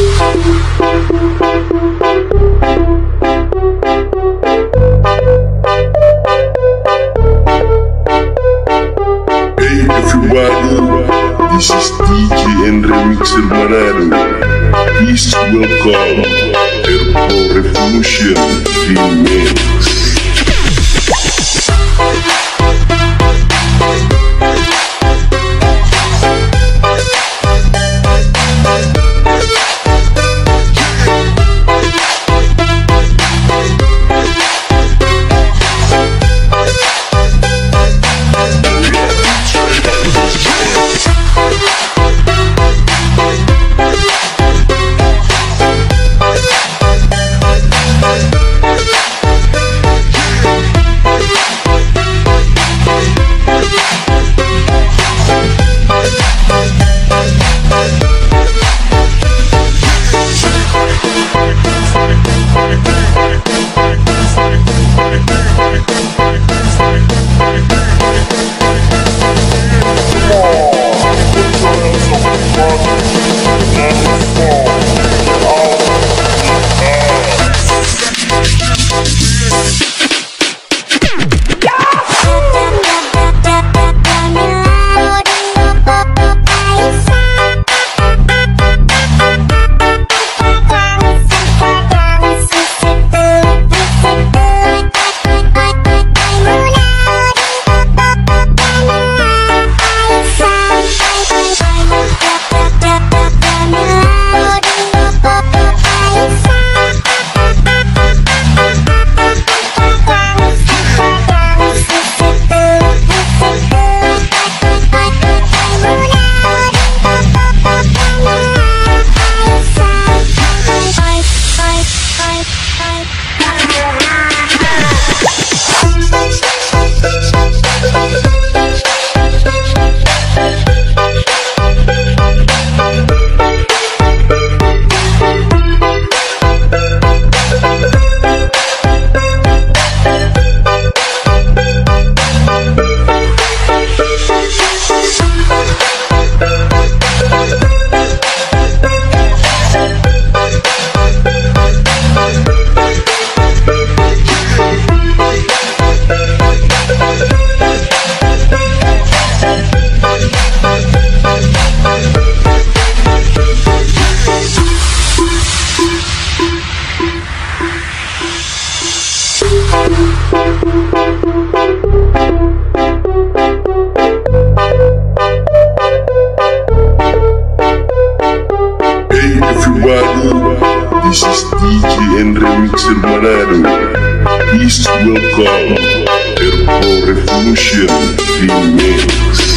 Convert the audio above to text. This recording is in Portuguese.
This is DJ and Remixer Manado. Please welcome Airpro Revolution Remix. Welcome Airpro Revolution Remix.